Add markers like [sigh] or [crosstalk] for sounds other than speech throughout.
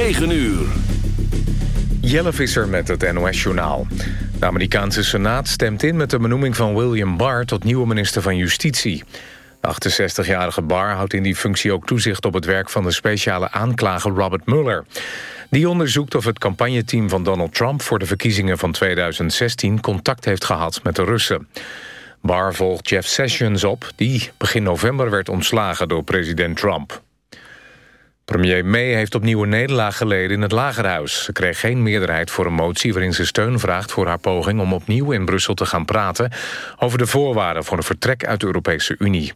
9 uur. Jelle Visser met het NOS-journaal. De Amerikaanse Senaat stemt in met de benoeming van William Barr... tot nieuwe minister van Justitie. De 68-jarige Barr houdt in die functie ook toezicht... op het werk van de speciale aanklager Robert Mueller. Die onderzoekt of het campagneteam van Donald Trump... voor de verkiezingen van 2016 contact heeft gehad met de Russen. Barr volgt Jeff Sessions op... die begin november werd ontslagen door president Trump. Premier May heeft opnieuw een nederlaag geleden in het Lagerhuis. Ze kreeg geen meerderheid voor een motie waarin ze steun vraagt voor haar poging om opnieuw in Brussel te gaan praten over de voorwaarden voor een vertrek uit de Europese Unie.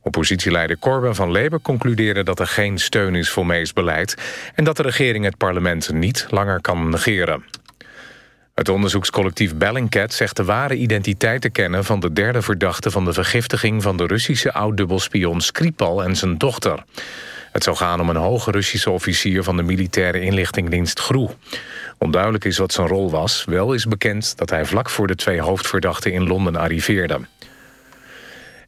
Oppositieleider Corbyn van Labour concludeerde dat er geen steun is voor May's beleid en dat de regering het parlement niet langer kan negeren. Het onderzoekscollectief Bellingcat zegt de ware identiteit te kennen... van de derde verdachte van de vergiftiging van de Russische oud-dubbelspion Skripal en zijn dochter. Het zou gaan om een hoge Russische officier van de militaire inlichtingdienst GRU. Onduidelijk is wat zijn rol was. Wel is bekend dat hij vlak voor de twee hoofdverdachten in Londen arriveerde.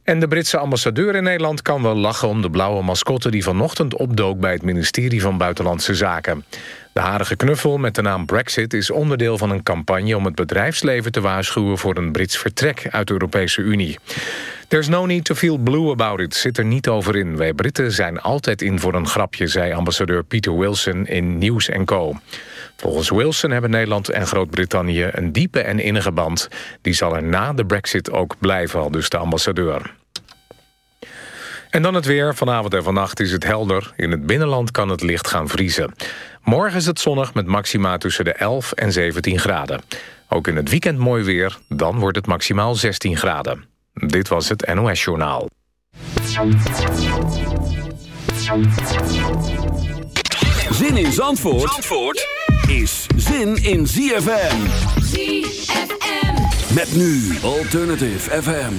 En de Britse ambassadeur in Nederland kan wel lachen om de blauwe mascotte... die vanochtend opdook bij het ministerie van Buitenlandse Zaken. De harige knuffel met de naam Brexit is onderdeel van een campagne... om het bedrijfsleven te waarschuwen voor een Brits vertrek uit de Europese Unie. There's no need to feel blue about it, zit er niet over in. Wij Britten zijn altijd in voor een grapje, zei ambassadeur Peter Wilson in Nieuws Co. Volgens Wilson hebben Nederland en Groot-Brittannië een diepe en innige band. Die zal er na de brexit ook blijven, al dus de ambassadeur. En dan het weer. Vanavond en vannacht is het helder. In het binnenland kan het licht gaan vriezen. Morgen is het zonnig met maxima tussen de 11 en 17 graden. Ook in het weekend mooi weer, dan wordt het maximaal 16 graden. Dit was het NOS Journaal. Zin in Zandvoort, Zandvoort is zin in ZFM. ZFM. Met nu Alternative FM.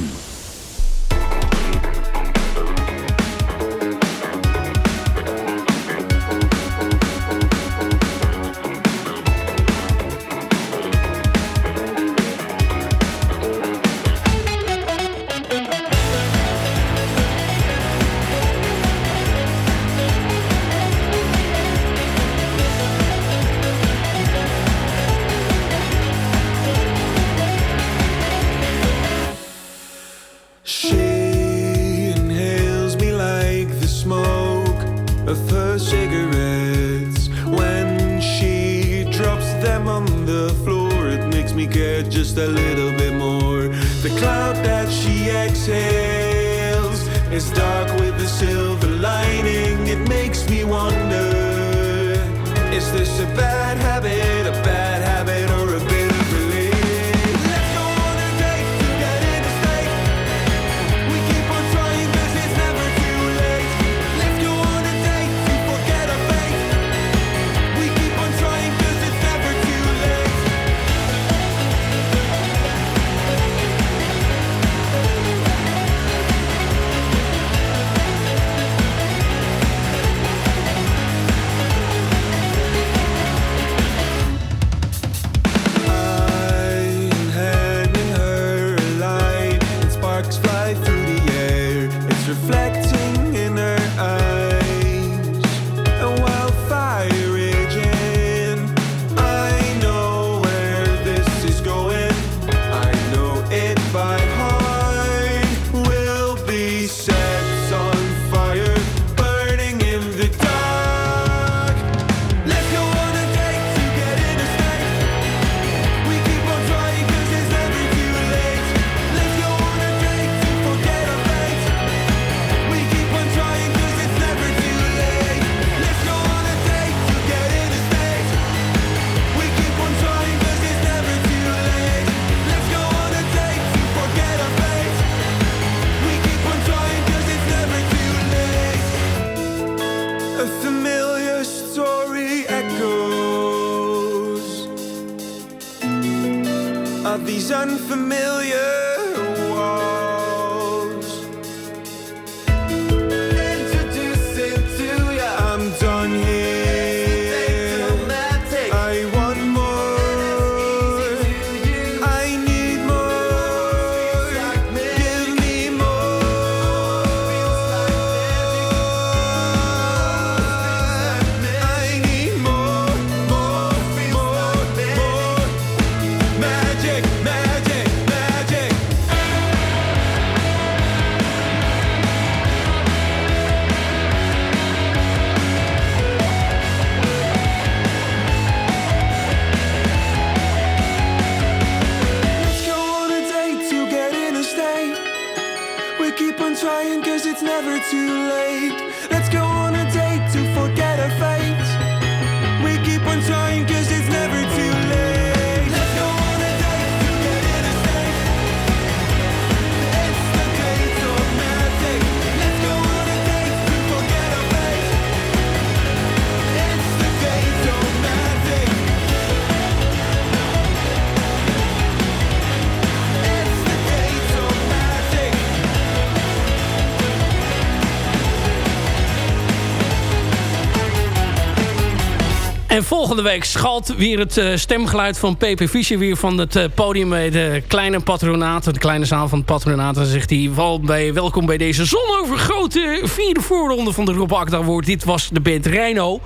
En volgende week schalt weer het uh, stemgeluid van PP Fischer weer van het uh, podium bij de kleine patronaat. De kleine zaal van het patronaat. Dan zegt hij, wel bij, welkom bij deze zonovergrote vierde voorronde van de Rob Akda. Dit was de band Rhino.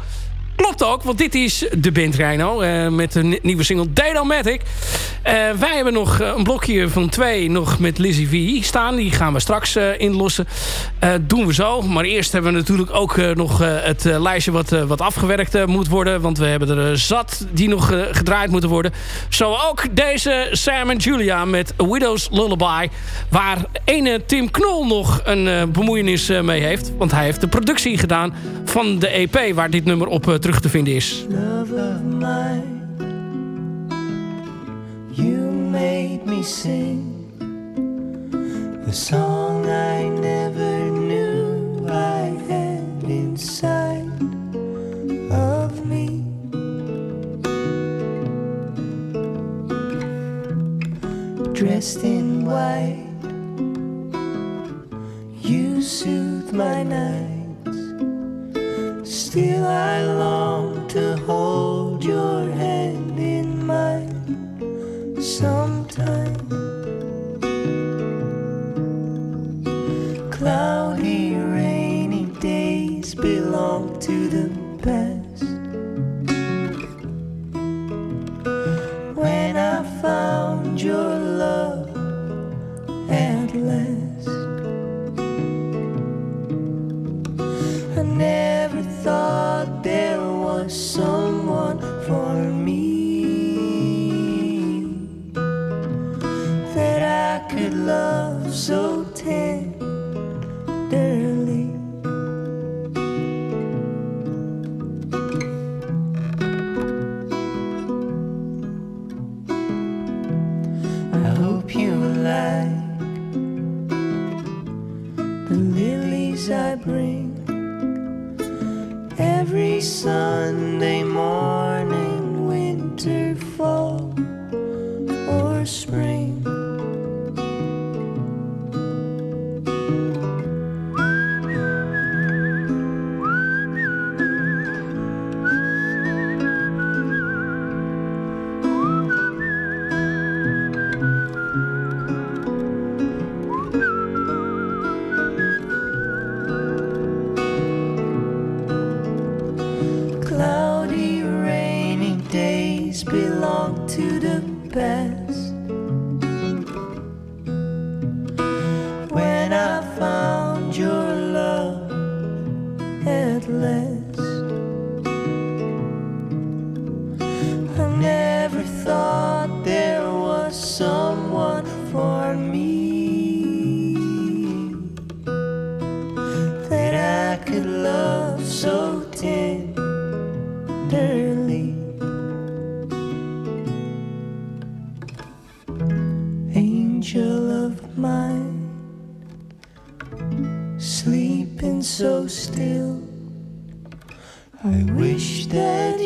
Klopt ook, want dit is de band Rhino. Uh, met een nieuwe single Dynamatic. Uh, wij hebben nog een blokje van twee nog met Lizzie V staan. Die gaan we straks inlossen. doen we zo. Maar eerst hebben we natuurlijk ook nog het lijstje wat, wat afgewerkt moet worden. Want we hebben er zat die nog gedraaid moeten worden. Zo ook deze Sam en Julia met Widow's Lullaby. Waar ene Tim Knol nog een bemoeienis mee heeft. Want hij heeft de productie gedaan van de EP waar dit nummer op terug terug te vinden is. Love of mine, you made me sing the song I never knew I had inside of me. Dressed in white, you soothe my night. Still I long to hold still. I wish that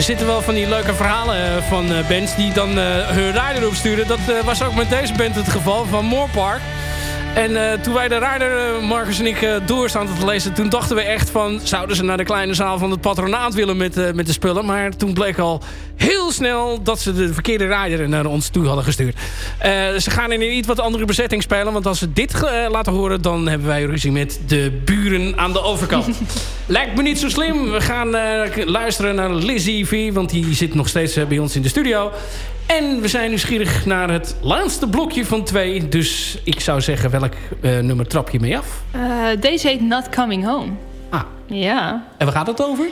Er zitten wel van die leuke verhalen eh, van eh, bands die dan uh, hun rider opsturen. Dat was ook met deze band het geval van Moorpark. En toen wij de rider, Marcus en ik, doorstaan te lezen... toen dachten we echt van... zouden ze naar de kleine zaal van het patronaat willen met, met de spullen. Maar toen bleek al snel dat ze de verkeerde rider naar ons toe hadden gestuurd. ze gaan in een iets wat andere bezetting spelen. Want als ze dit laten horen... dan hebben wij ruzie met de buren aan de overkant. [laughs] Lijkt me niet zo slim. We gaan uh, luisteren naar Lizzie V. Want die zit nog steeds uh, bij ons in de studio. En we zijn nieuwsgierig naar het laatste blokje van twee. Dus ik zou zeggen, welk uh, nummer trap je mee af? deze heet Not Coming Home. Ah. Ja. En waar gaat het over?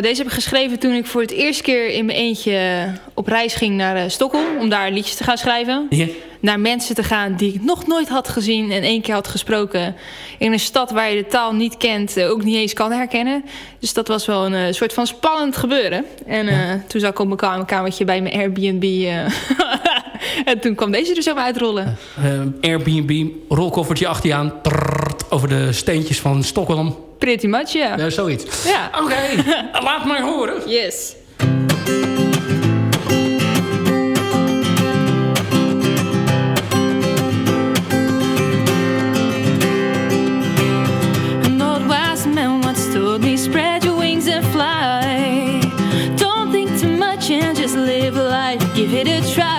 Deze heb ik geschreven toen ik voor het eerste keer in mijn eentje op reis ging naar Stockholm. Om daar liedjes te gaan schrijven. Ja naar mensen te gaan die ik nog nooit had gezien en één keer had gesproken. In een stad waar je de taal niet kent, eh, ook niet eens kan herkennen. Dus dat was wel een uh, soort van spannend gebeuren. En uh, toen zat ik op mijn kamertje bij mijn Airbnb. [laughs] en toen kwam deze er zo uitrollen. Airbnb, rolkoffertje achter je aan. over de steentjes van Stockholm. Pretty much, ja. Yeah. zoiets. Ja. Oké, okay. [laughs] laat maar horen. Yes. A lot was man was told me, spread your wings and fly. Don't think too much and just live life. Give it a try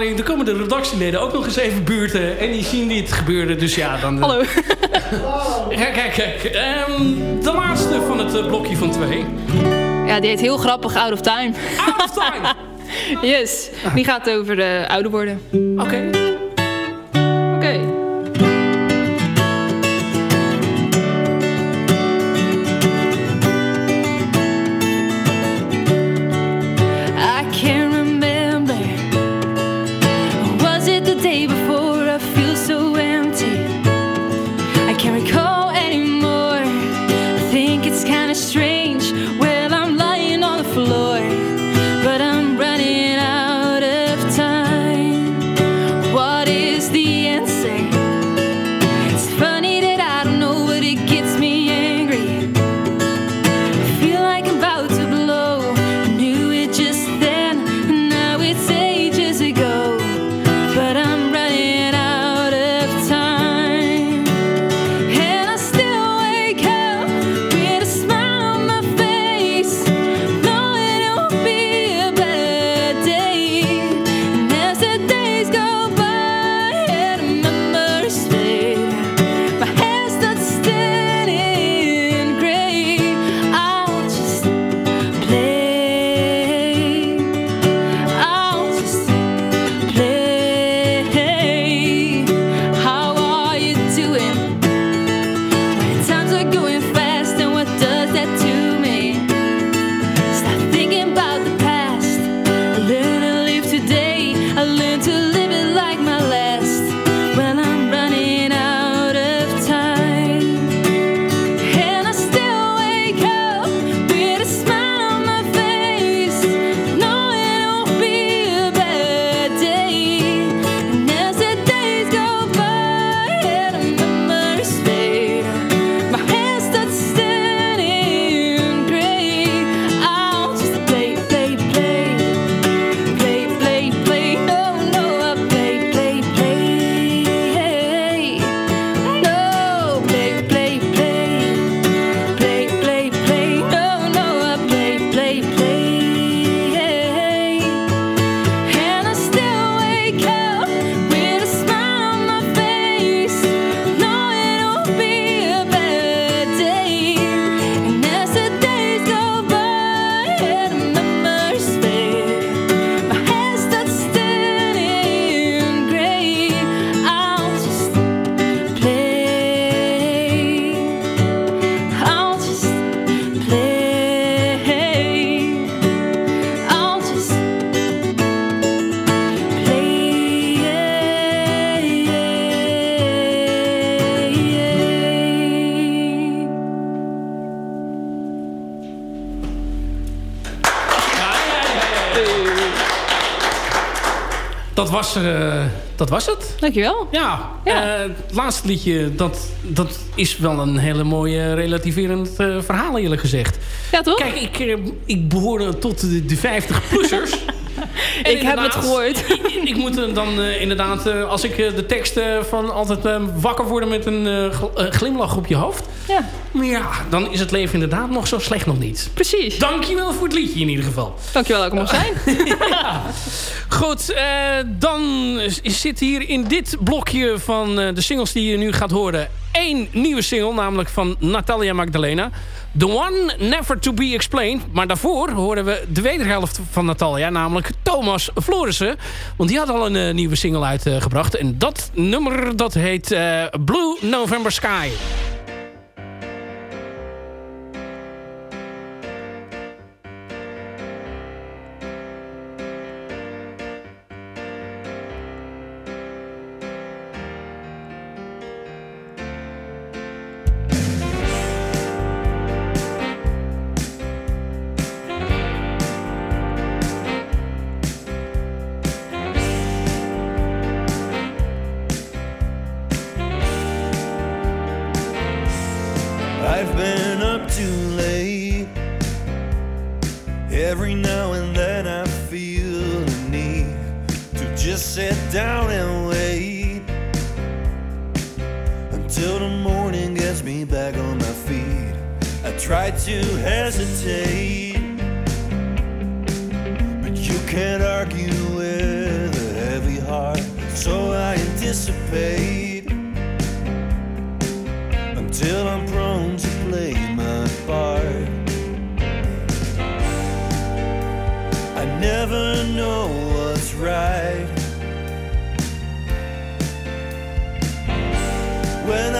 redactievergadering. Dan komen de redactieleden ook nog eens even buurten. En die zien dit gebeuren. Dus ja, dan... eh, [laughs] Hallo. Kijk, kijk, kijk. Ehm, de laatste van het eh, blokje van twee. Ja, die heet heel grappig Out of Time. Out of time. [laughs] Yes. Die gaat over de ouder worden. Oké. Oké. Dankjewel. Ja, Ja. eh, het laatste liedje, dat, dat is wel een hele mooie relativerend eh, verhaal eerlijk gezegd. Ja, toch? Kijk, ik, eh, ik behoorde tot de, de 50-plussers. [laughs] Ik heb het gehoord. [laughs] Ik, ik moet dan eh, inderdaad, eh, als ik eh, de teksten van altijd wakker worden met een gl- glimlach op je hoofd. Ja, Maar ja, dan is het leven inderdaad nog zo slecht nog niet. precies. Dankjewel voor het liedje in ieder geval. Dankjewel er mocht zijn. [laughs] Goed, eh, dan zit hier in dit blokje van de singles die je nu gaat horen... één nieuwe single, namelijk van Natalia Magdalena. The One Never To Be Explained. Maar daarvoor horen we de wederhelft van Natalia, namelijk Thomas Florissen. Want die had al een eh, nieuwe single uitgebracht. en dat nummer dat heet eh, Blue November Sky. when I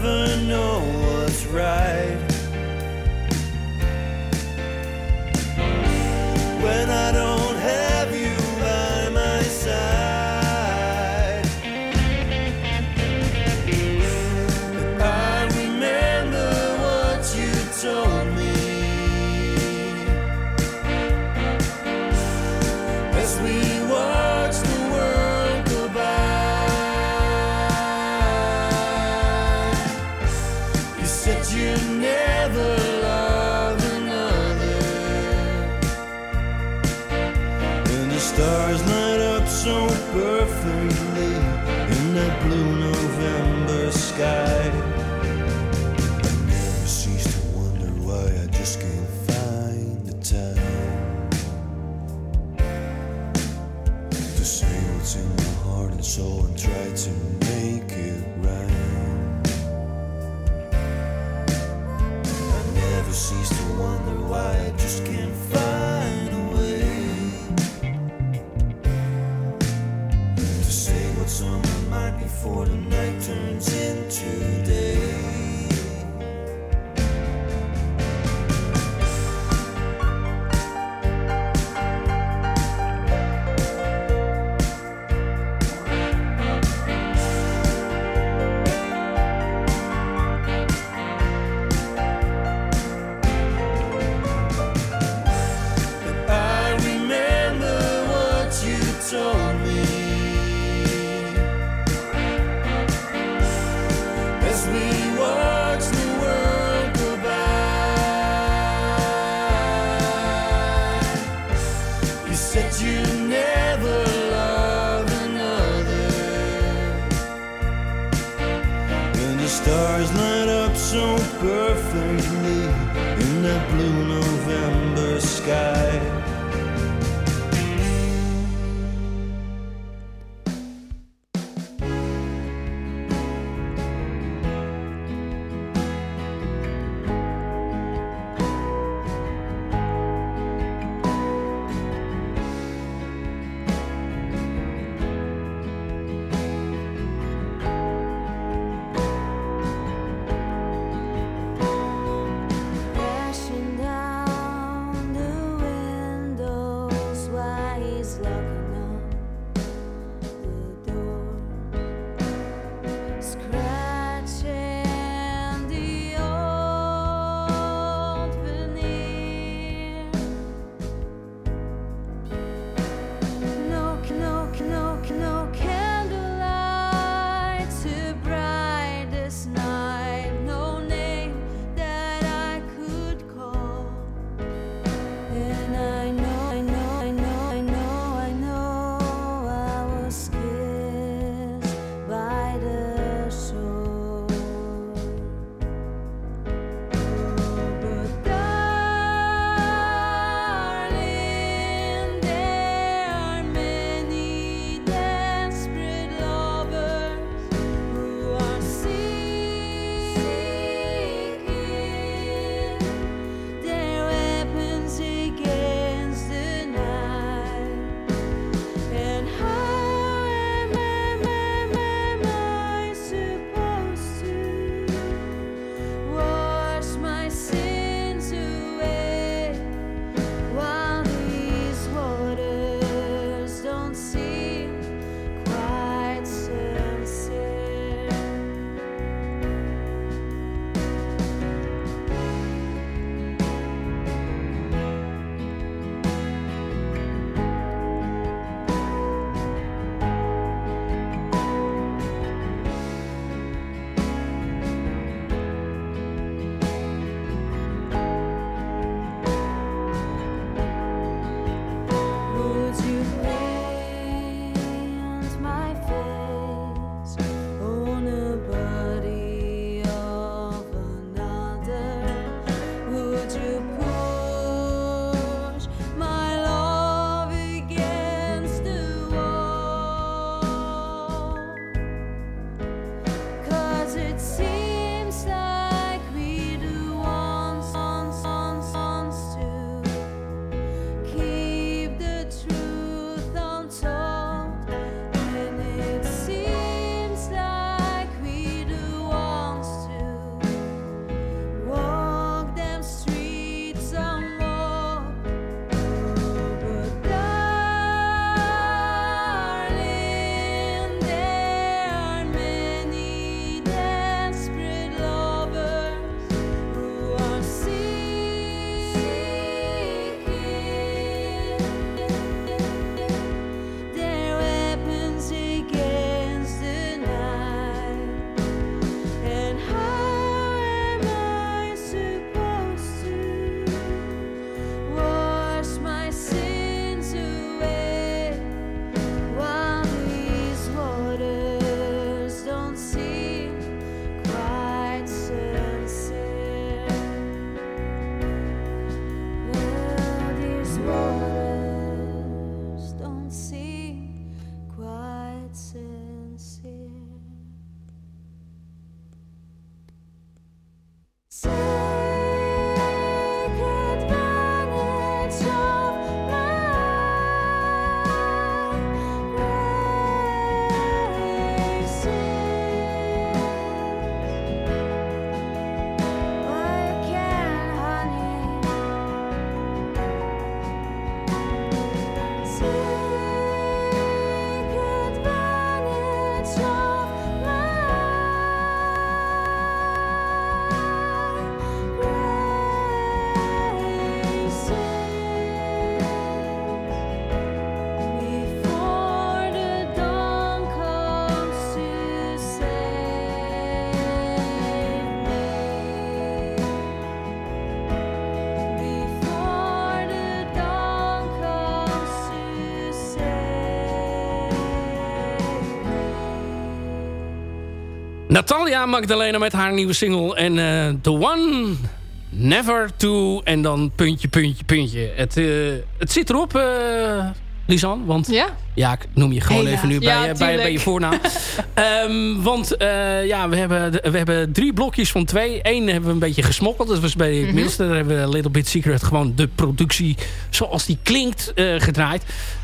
never know what's right when I don't. Natalia Magdalena met haar nieuwe single. En eh, The One, Never To. En dan puntje, puntje, puntje. Het, eh, het zit erop, Lisanne. Want Ja? Ja, ik noem je gewoon even nu bij, ja, je- bij, bij je voornaam. [laughs] Ehm, want eh, ja, we hebben, we hebben drie blokjes van twee. Eén hebben we een beetje gesmokkeld. Dat was bij Mhm. het middelste. Daar hebben we Little Bit Secret gewoon de productie zoals die klinkt eh, gedraaid.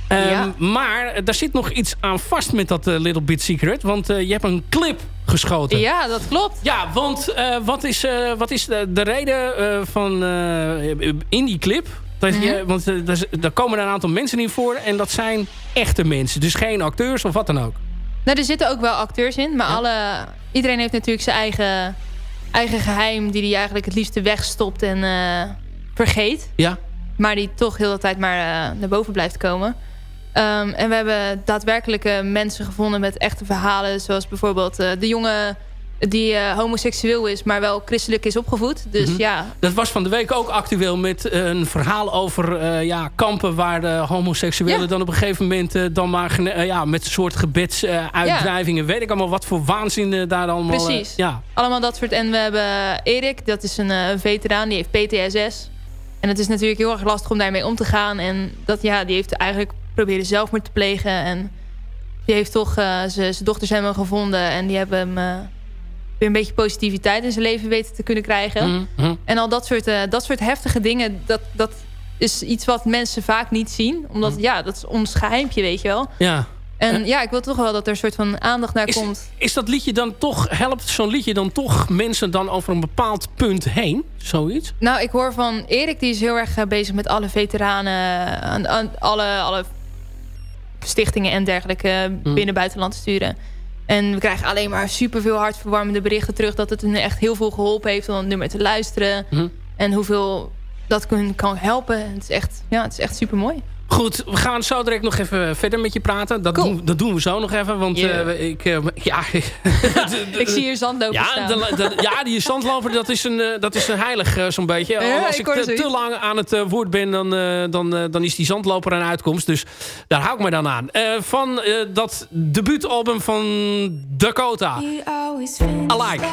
Ehm, Ja. Maar daar zit nog iets aan vast met dat eh, Little Bit Secret. Want eh, je hebt een clip geschoten. Ja, dat klopt. Ja, want eh, wat, is, eh, wat is de, de reden eh, van eh, in die clip? Dat je, Mhm. Want eh, daar komen een aantal mensen in voor en dat zijn echte mensen. Dus geen acteurs of wat dan ook. Nou, er zitten ook wel acteurs in. Maar alle, iedereen heeft natuurlijk zijn eigen, eigen geheim... die hij eigenlijk het liefste wegstopt en eh, vergeet. Ja? Maar die toch heel de tijd maar eh, naar boven blijft komen. Ehm, en we hebben daadwerkelijke mensen gevonden met echte verhalen. Zoals bijvoorbeeld de jongen die eh, homoseksueel is... maar wel christelijk is opgevoed. Dus Mhm. ja, Dat was van de week ook actueel met eh, een verhaal over eh, ja, kampen... waar de homoseksuelen Ja. dan op een gegeven moment... dan maar ja, met een soort gebedsuitdrijvingen... weet ik allemaal wat voor waanzin daar allemaal... Precies. ja. allemaal dat soort. En we hebben Erik, dat is een veteraan, die heeft PTSS. En het is natuurlijk heel erg lastig om daarmee om te gaan. En dat, ja, die heeft eigenlijk proberen zelfmoord te plegen. En die heeft toch zijn dochters hebben hem gevonden. En die hebben hem weer een beetje positiviteit in zijn leven weten te kunnen krijgen. Mhm, mhm. En al dat soort, eh, dat soort heftige dingen, dat, dat is iets wat mensen vaak niet zien. Omdat, Mhm. ja, dat is ons geheimpje, weet je wel. ja. En ja, ik wil toch wel dat er een soort van aandacht naar Is, komt. is dat liedje dan toch, helpt zo'n liedje dan toch mensen dan over een bepaald punt heen? Zoiets? Nou, ik hoor van Erik, die is heel erg eh, bezig met alle veteranen, aan, aan alle, alle stichtingen en dergelijke eh, binnen buitenland te sturen. En we krijgen alleen maar superveel hartverwarmende berichten terug dat het hun echt heel veel geholpen heeft om het nummer te luisteren. Mhm. En hoeveel dat hun kan helpen. Het is echt, ja, het is echt super mooi. Goed, we gaan zo direct nog even verder met je praten. Dat, Cool. doen, dat doen we zo nog even. Want Yeah. eh, ik... eh, [laughs] ja, [laughs] Ik zie hier zandlopen ja, staan. de- de- ja, die zandloper, dat is een, eh, dat is een heilig eh, zo'n beetje. Ja, Als ik te, lang aan het woord ben, dan, eh, dan, eh, dan is die zandloper een uitkomst. Dus daar hou ik me dan aan. Eh, van eh, dat debuutalbum van Dakota. Alike.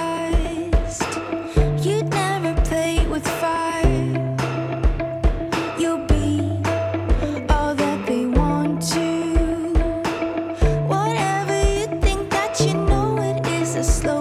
Is a slow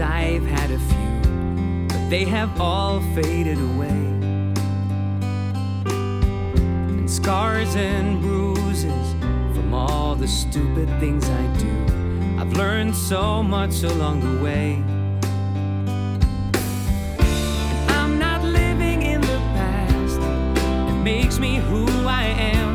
I've had a few, but they have all faded away and scars and bruises from all the stupid things I do. I've learned so much along the way. I'm not living in the past. It makes me who I am.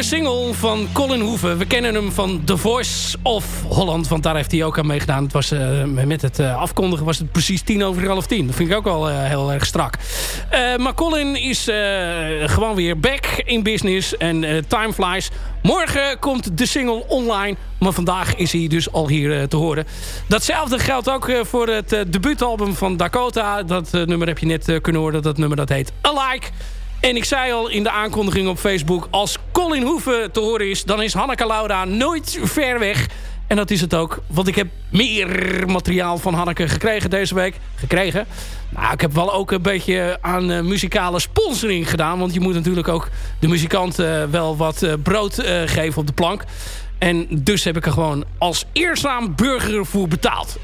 Nieuwe single van Colin Hoeven. We kennen hem van The Voice of Holland. Want daar heeft hij ook aan meegedaan. Het was, eh, met het eh, afkondigen was het precies tien over half tien. Dat vind ik ook al eh, heel erg strak. Maar Colin is gewoon weer back in business. En time flies. Morgen komt de single online. Maar vandaag is hij dus al hier te horen. Datzelfde geldt ook voor het debuutalbum van Dakota. Dat nummer heb je net kunnen horen. Dat nummer dat heet Alike. En ik zei al in de aankondiging op Facebook... als Colin Hoeven te horen is... dan is Hanneke Laura nooit ver weg. En dat is het ook. Want ik heb meer materiaal van Hanneke gekregen deze week. Gekregen? Nou, ik heb wel ook een beetje aan eh, muzikale sponsoring gedaan. Want je moet natuurlijk ook de muzikant eh, wel wat eh, brood geven op de plank. En dus heb ik er gewoon als eerzaam burger voor betaald.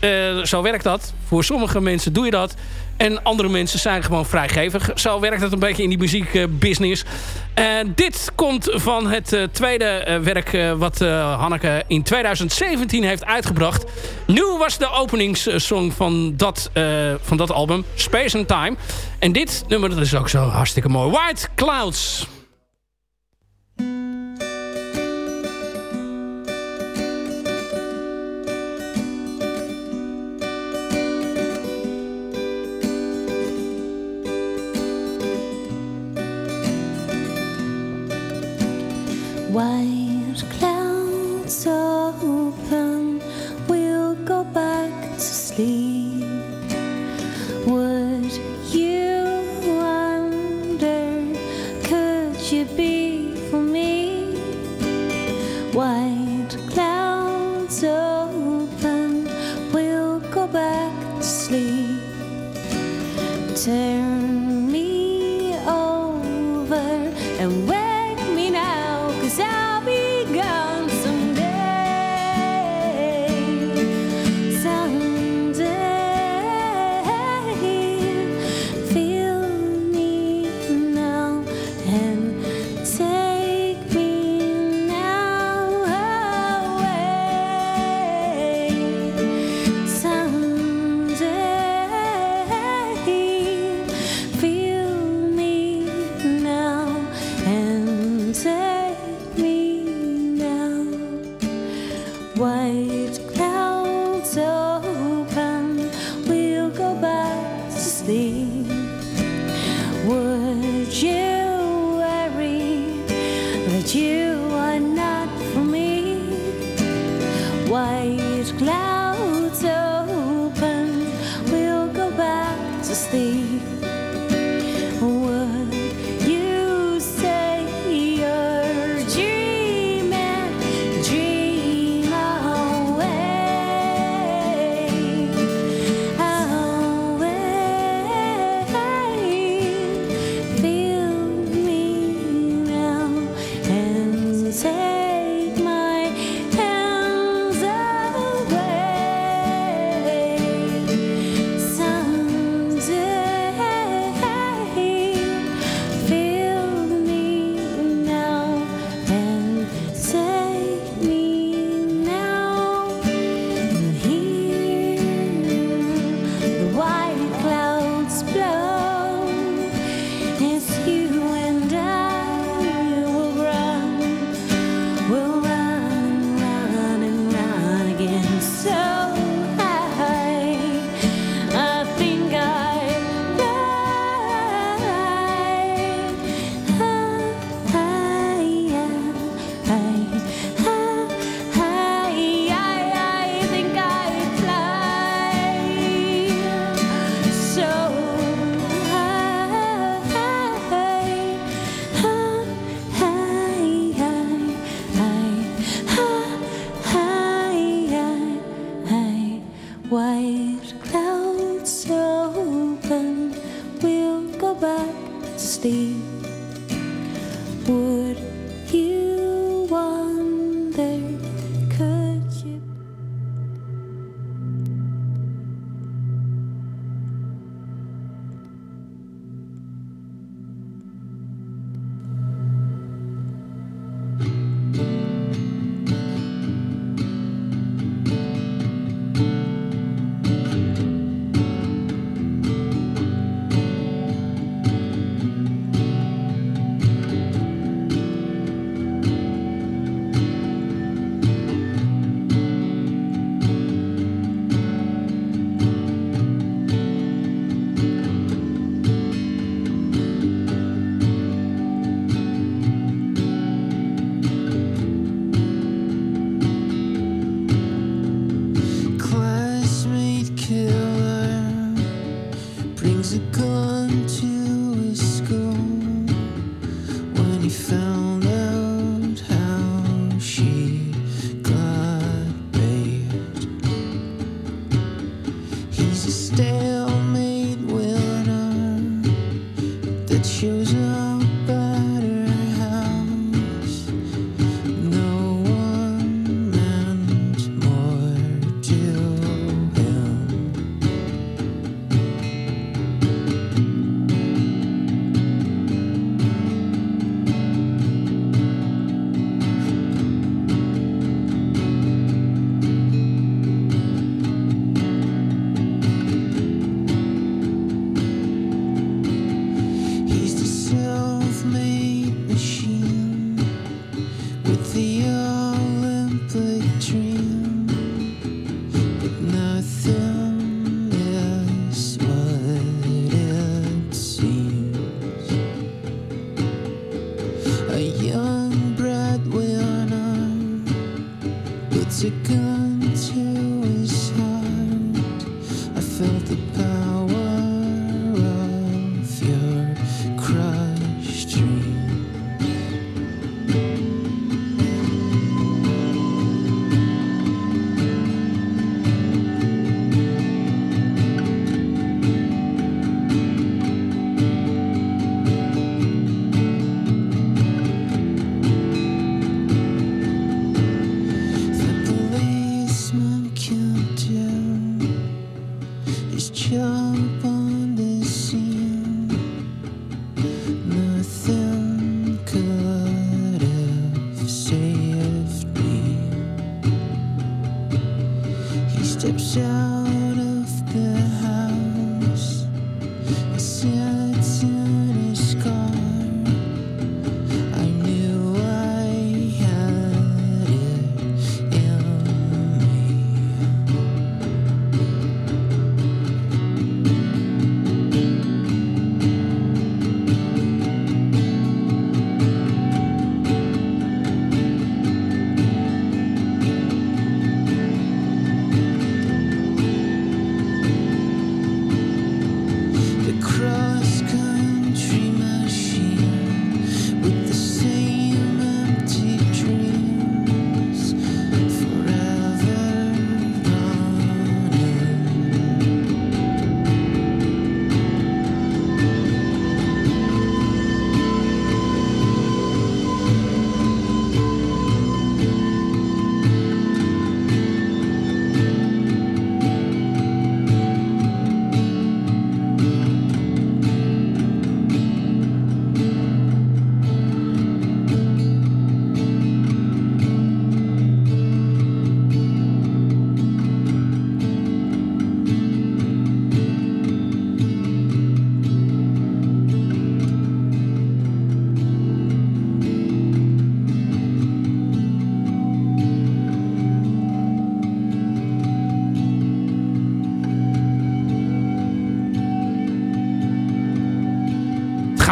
Zo werkt dat. Voor sommige mensen doe je dat. En andere mensen zijn gewoon vrijgevig. Zo werkt het een beetje in die muziekbusiness. En dit komt van het eh, tweede eh, werk eh, wat eh, Hanneke in 2017 heeft uitgebracht. Nieuw was de openingssong van dat, eh, van dat album, Space and Time. En dit nummer dat is ook zo hartstikke mooi. White Clouds.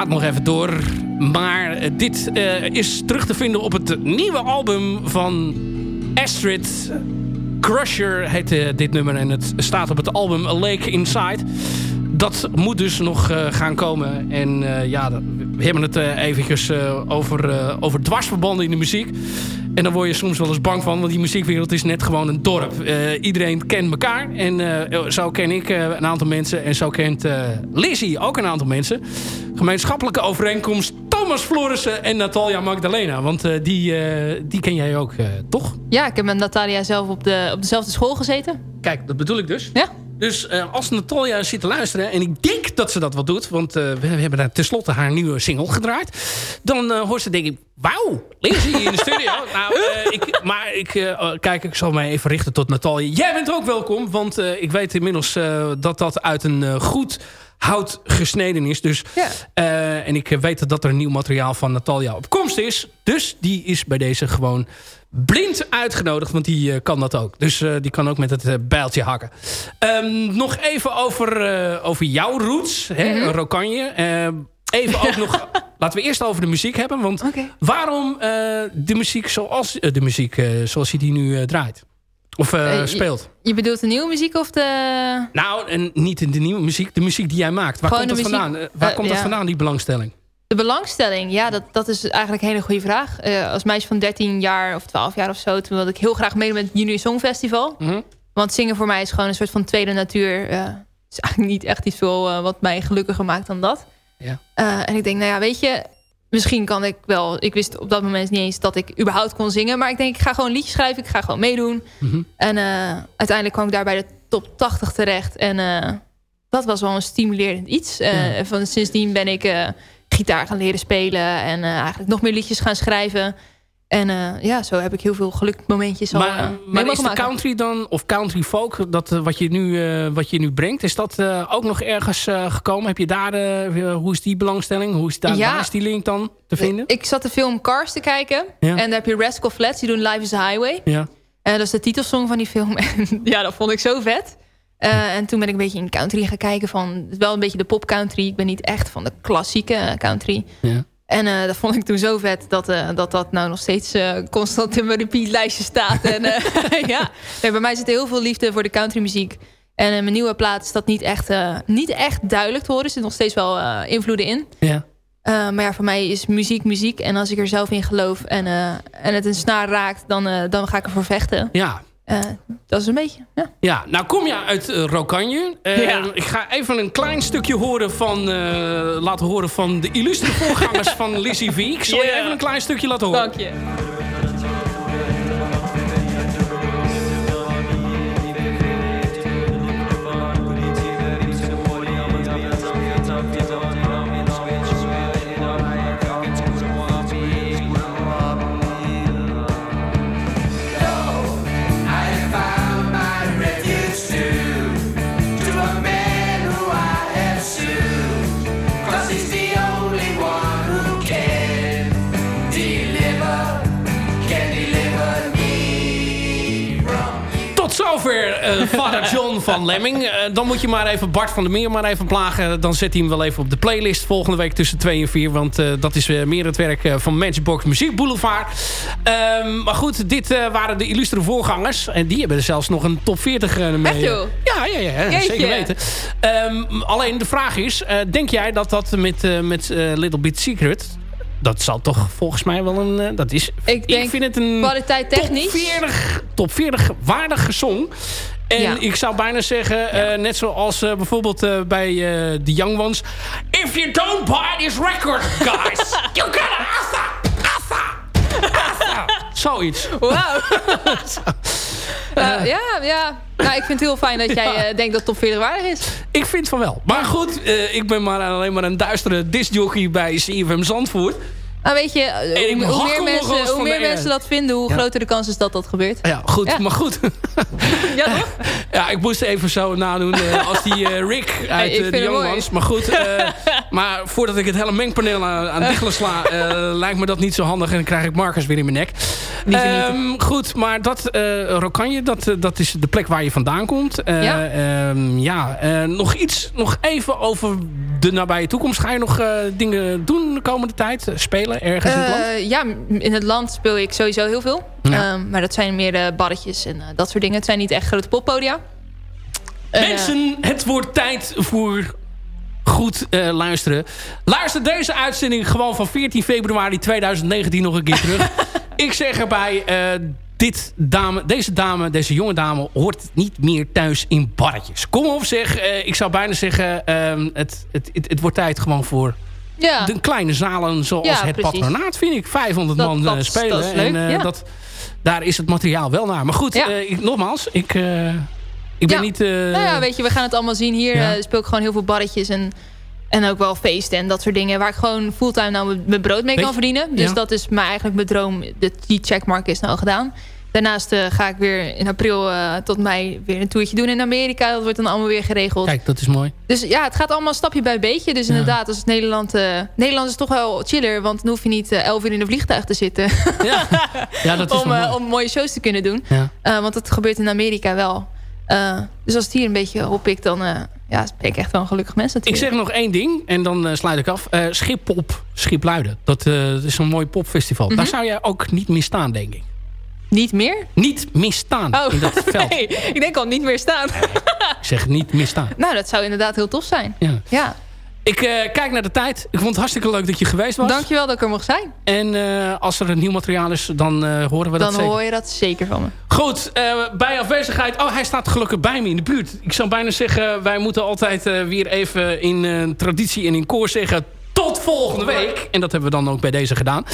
Nog even door. Maar eh, dit eh, is terug te vinden op het nieuwe album van Astrid. Crusher heet eh, dit nummer en het staat op het album A Lake Inside. Dat moet dus nog gaan komen. En ja, we hebben het eventjes over, over dwarsverbanden in de muziek. En daar word je soms wel eens bang van, want die muziekwereld is net gewoon een dorp. Eh, iedereen kent elkaar en eh, zo ken ik eh, een aantal mensen. En zo kent Lizzie ook een aantal mensen. Gemeenschappelijke overeenkomst Thomas Florissen en Natalia Magdalena. Want die, die ken jij ook, toch? Ja, ik heb met Natalia zelf op, de, op dezelfde school gezeten. Kijk, dat bedoel ik dus. Ja. Dus eh, als Natalia zit te luisteren... en ik denk dat ze dat wel doet... want eh, we, hebben daar tenslotte haar nieuwe single gedraaid... dan eh, hoort ze denk ik... Wauw, Lizzie in de studio. [laughs] nou, ik, maar ik, oh, kijk, ik zal mij even richten tot Natalia. Jij bent ook welkom, want ik weet inmiddels... dat dat uit een goed hout gesneden is. Dus, Ja. en ik weet dat er nieuw materiaal van Natalia op komst is. Dus die is bij deze gewoon blind uitgenodigd. Want die eh, kan dat ook. Dus eh, die kan ook met het eh, bijltje hakken. Ehm, nog even over, over jouw roots. Hè, Rokanje. Eh, even ook [laughs] nog... Laten we eerst over de muziek hebben. Want waarom de muziek zoals, de muziek, zoals je die nu draait? Of je- speelt? Je bedoelt de nieuwe muziek of de... Nou, en niet de nieuwe muziek. De muziek die jij maakt. Waar Gewoon komt dat muziek- vandaan? Waar komt dat vandaan, die belangstelling? De belangstelling, ja, dat, dat is eigenlijk een hele goede vraag. Eh, als meisje van 13 jaar of 12 jaar of zo... toen wilde ik heel graag meedoen met het Junior Songfestival. Mhm. Want zingen voor mij is gewoon een soort van tweede natuur. Eh, Het is eigenlijk niet echt iets veel eh, wat mij gelukkiger maakt dan dat. Ja. Eh, en ik denk, nou ja, weet je... Misschien kan ik wel... Ik wist op dat moment niet eens dat ik überhaupt kon zingen. Maar ik denk, ik ga gewoon liedjes schrijven. Ik ga gewoon meedoen. Mhm. En eh, uiteindelijk kwam ik daar bij de top 80 terecht. En eh, dat was wel een stimulerend iets. Eh, Ja. van, sindsdien ben ik eh, gitaar gaan leren spelen. En eh, eigenlijk nog meer liedjes gaan schrijven. En eh, ja, zo heb ik heel veel gelukmomentjes al eh, Maar, maar is de maken. country dan, of country folk, dat, eh, wat, je nu, eh, wat je nu brengt, is dat eh, ook nog ergens eh, gekomen? Heb je daar, eh, hoe is die belangstelling? Hoe is, daar, Ja. waar is die link dan te vinden? Ik zat de film Cars te kijken. Ja. En daar heb je Rascal Flats, die doen Life is a Highway. Ja. En dat is de titelsong van die film. En [laughs] ja, dat vond ik zo vet. Eh, en toen ben ik een beetje in country gaan kijken. Van, het is wel een beetje de pop country. Ik ben niet echt van de klassieke eh, country. Ja. En eh, dat vond ik toen zo vet dat dat, dat nou nog steeds constant in mijn repeat lijstje staat. en [laughs] [laughs] ja, nee, bij mij zit heel veel liefde voor de countrymuziek. En in mijn nieuwe plaat is dat niet echt, niet echt duidelijk te horen. Er zitten nog steeds wel invloeden in. Ja. Maar ja, voor mij is muziek muziek. En als ik er zelf in geloof en, en het een snaar raakt, dan, dan ga ik ervoor vechten. Ja. Uh, dat is een beetje, ja. Ja, nou kom je uit uh, Rokanje. Ja. Ik ga even een klein stukje horen van, laten horen van de illustre voorgangers [laughs] van Lizzie V. Ik zal je even een klein stukje laten horen. Dank je. Weer eh Vader John van Lemming. Eh, dan moet je maar even Bart van der Meer maar even plagen. Dan zet hij hem wel even op de playlist volgende week tussen 2 en 4. Want eh, dat is meer het werk van Matchbox Muziek Boulevard. Ehm, maar goed, dit waren de illustere voorgangers. En die hebben er zelfs nog een top 40 eh, mee. Echt, joh? Ja, ja, ja, Jeetje. zeker weten. Ehm, alleen de vraag is, denk jij dat dat met, met Little Bit Secret... Dat zal toch volgens mij wel een... eh, dat is, Ik denk vind het een kwaliteit technisch. top 40, top 40 waardige song. En Ja. ik zou bijna zeggen, eh, net zoals eh, bijvoorbeeld eh, bij The Young Ones... If you don't buy this record, guys, [laughs] you gotta assa, assa, assa. Zoiets. Wauw. [laughs] Nou, ja, ja. Nou, ik vind het heel fijn dat jij eh, denkt dat top 40 waardig is. Ik vind van wel. Maar goed, eh, ik ben maar alleen maar een duistere discjockey bij CFM Zandvoort. Nou, weet je, eh, hoe, meer, mensen, hoe meer mensen dat vinden, hoe Ja. groter de kans is dat dat gebeurt. Ja, goed. Ja. Maar goed. [laughs] Ja, toch? Ja, ik moest even zo nadoen eh, als die eh, Rick uit de Young. Ones. Maar goed, [laughs] maar voordat ik het hele mengpaneel aan, aan [laughs] sla... lijkt me dat niet zo handig en dan krijg ik Marcus weer in mijn nek. Ehm, goed, maar dat Rokanje, dat, dat is de plek waar je vandaan komt. Ja. ehm, ja nog iets, nog even over de nabije toekomst. Ga je nog dingen doen de komende tijd? Eh, Spelen ergens in het land? Eh, ja, in het land speel ik sowieso heel veel. Ja. Ehm, maar dat zijn meer eh, barretjes en eh, dat soort dingen. Het zijn niet echt grote poppodia. En, eh, Mensen, het wordt tijd voor goed eh, luisteren. Luister deze uitzending gewoon van 14 februari 2019 nog een keer terug. [laughs] Ik zeg erbij, eh, dit dame, deze dame, deze jonge dame... hoort niet meer thuis in barretjes. Kom op zeg, eh, ik zou bijna zeggen... ehm, het, het, het, het wordt tijd gewoon voor ja, de kleine zalen zoals Ja, het precies. patronaat, vind ik. 500 Dat- man dat eh, spelen. dat en eh, ja. dat, daar is het materiaal wel naar. Maar goed, eh, ik, nogmaals, ik, ik ben niet... nou ja, weet je, we gaan het allemaal zien. Hier speel ik gewoon heel veel barretjes en, en ook wel feesten en dat soort dingen. Waar ik gewoon fulltime nou mijn- mijn brood mee Weet kan verdienen. Dus dat is maar eigenlijk mijn droom. De, die checkmark is nou gedaan. Daarnaast eh, ga ik weer in april eh, tot mei weer een toertje doen in Amerika. Dat wordt dan allemaal weer geregeld. Kijk, dat is mooi. Dus ja, het gaat allemaal stapje bij beetje. Dus Ja. inderdaad, als het Nederland... eh, Nederland is toch wel chiller. Want dan hoef je niet elf uur in een vliegtuig te zitten. Ja, [laughs] ja dat is om, mooi. om mooie shows te kunnen doen. Ja. Want dat gebeurt in Amerika wel. Dus als het hier een beetje oppikt, dan ja, ben ik echt wel een gelukkig mens Ik zeg nog één ding en dan sluit ik af. Schippop, Schipluiden. Dat is een mooi popfestival. Mhm. Daar zou jij ook niet misstaan, denk ik. Niet meer? Niet misstaan Oh, in dat [laughs] veld. nee. Ik denk al niet meer staan. Ik zeg niet misstaan. [laughs] nou, dat zou inderdaad heel tof zijn. Ja. Ja, Ik eh, kijk naar de tijd. Ik vond het hartstikke leuk dat je geweest was. dankjewel dat ik er mocht zijn. En eh, als er een nieuw materiaal is, dan eh, horen we dat Dan zeker. hoor je dat zeker van me. Goed, bij afwezigheid... Oh, hij staat gelukkig bij me in de buurt. Ik zou bijna zeggen, wij moeten altijd weer even in traditie en in koor zeggen... Volgende week. En dat hebben we dan ook bij deze gedaan.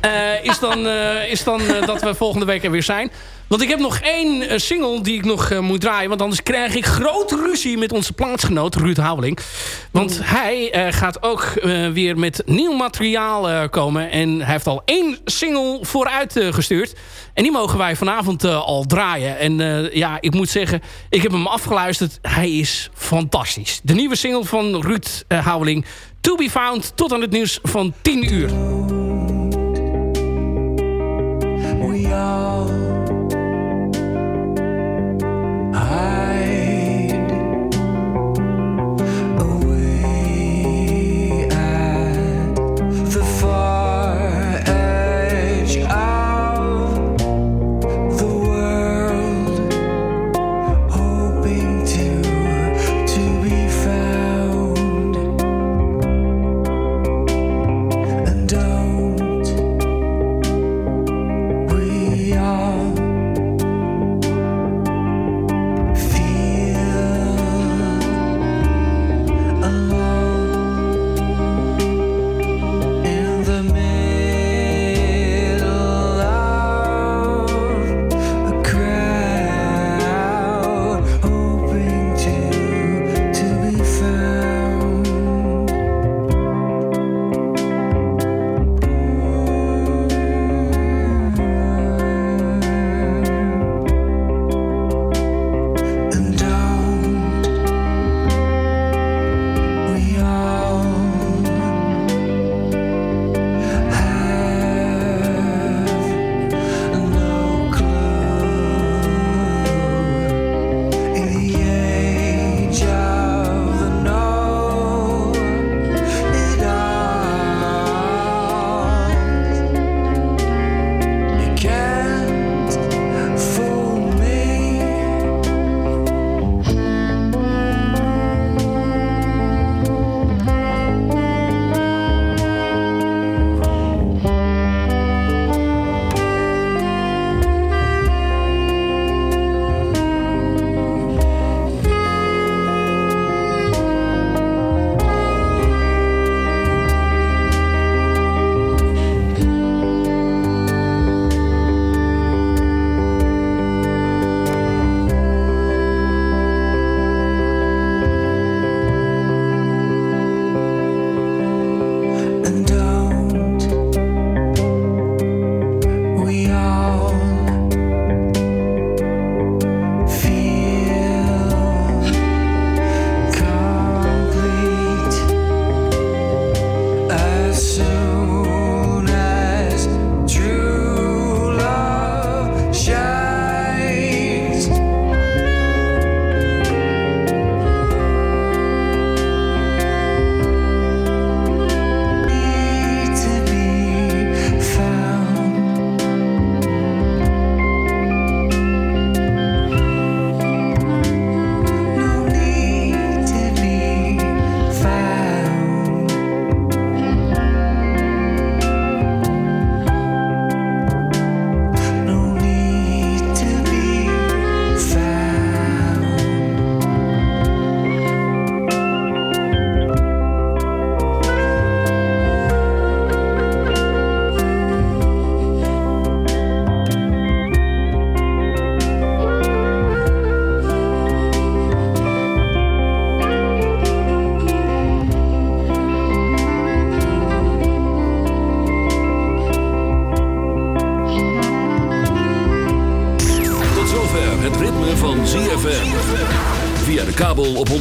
Eh, is dan, eh, is dan eh, dat we volgende week er weer zijn. Want ik heb nog één single die ik nog moet draaien. Want anders krijg ik grote ruzie met onze plaatsgenoot Ruud Houweling. Want hij gaat ook weer met nieuw materiaal komen. En hij heeft al één single vooruit gestuurd. En die mogen wij vanavond al draaien. En ja, ik moet zeggen, ik heb hem afgeluisterd. Hij is fantastisch. De nieuwe single van Ruud Houweling. To be found tot aan het nieuws van 10 uur.